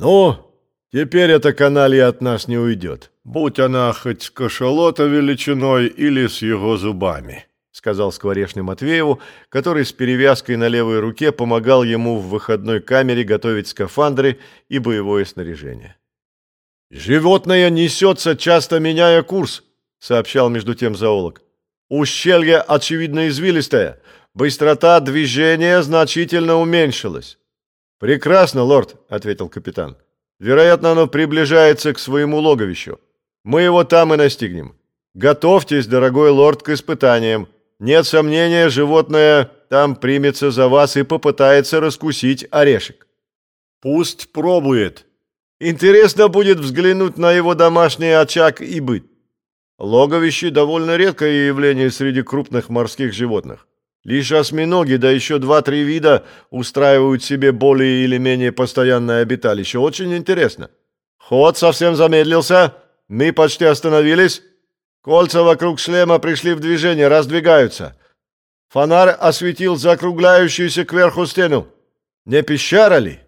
«Ну, теперь эта каналья от нас не уйдет, будь она хоть с кашалота величиной или с его зубами», сказал скворечный Матвееву, который с перевязкой на левой руке помогал ему в выходной камере готовить скафандры и боевое снаряжение. «Животное несется, часто меняя курс», сообщал между тем зоолог. «Ущелье, очевидно, извилистое. Быстрота движения значительно уменьшилась». «Прекрасно, лорд», — ответил капитан. «Вероятно, оно приближается к своему логовищу. Мы его там и настигнем. Готовьтесь, дорогой лорд, к испытаниям. Нет сомнения, животное там примется за вас и попытается раскусить орешек». «Пусть пробует. Интересно будет взглянуть на его домашний очаг и быт. Логовище – довольно редкое явление среди крупных морских животных. Лишь осьминоги, да еще два-три вида устраивают себе более или менее постоянное обиталище. Очень интересно. Ход совсем замедлился. Мы почти остановились. Кольца вокруг шлема пришли в движение, раздвигаются. Фонарь осветил закругляющуюся кверху стену. Не пещера ли?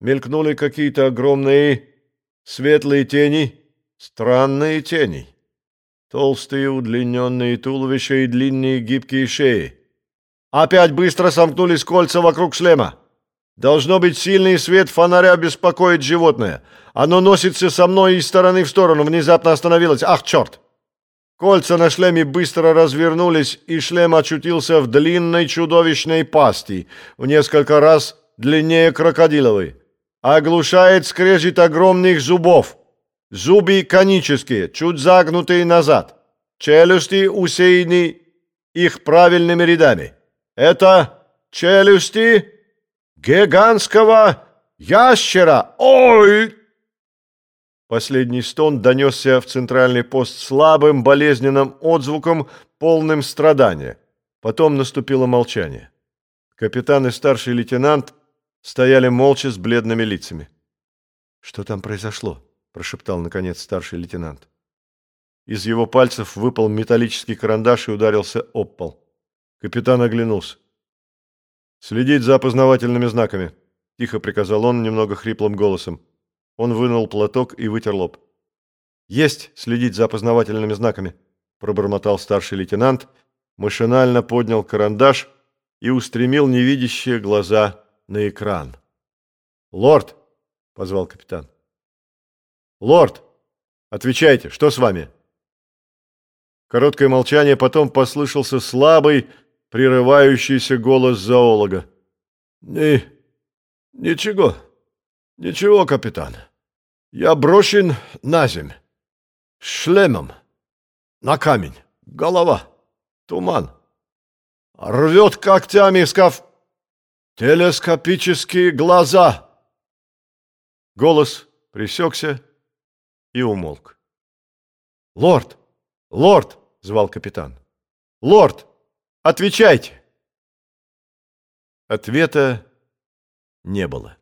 Мелькнули какие-то огромные светлые тени, странные тени. Толстые удлиненные туловища и длинные гибкие шеи. Опять быстро сомкнулись кольца вокруг шлема. Должно быть, сильный свет фонаря беспокоит животное. Оно носится со мной из стороны в сторону, внезапно остановилось. Ах, черт! Кольца на шлеме быстро развернулись, и шлем очутился в длинной чудовищной пасти, в несколько раз длиннее крокодиловой. Оглушает скрежет огромных зубов. Зубы конические, чуть загнутые назад. Челюсти усеяны их правильными рядами. Это челюсти гигантского ящера. Ой! Последний стон донесся в центральный пост слабым, болезненным отзвуком, полным страдания. Потом наступило молчание. Капитан и старший лейтенант стояли молча с бледными лицами. «Что там произошло?» — прошептал, наконец, старший лейтенант. Из его пальцев выпал металлический карандаш и ударился об пол. Капитан оглянулся. «Следить за опознавательными знаками», — тихо приказал он немного хриплым голосом. Он вынул платок и вытер лоб. «Есть следить за опознавательными знаками», — пробормотал старший лейтенант, машинально поднял карандаш и устремил невидящие глаза на экран. «Лорд!» — позвал капитан. «Лорд! Отвечайте, что с вами?» Короткое молчание, потом послышался слабый, прерывающийся голос зоолога. «Не, ничего, ничего, капитан. Я брошен на земь. Шлемом. На камень. Голова. Туман. Рвет когтями скаф... Телескопические глаза!» Голос пресекся, и умолк. «Лорд! Лорд!» — звал капитан. «Лорд! Отвечайте!» Ответа не было.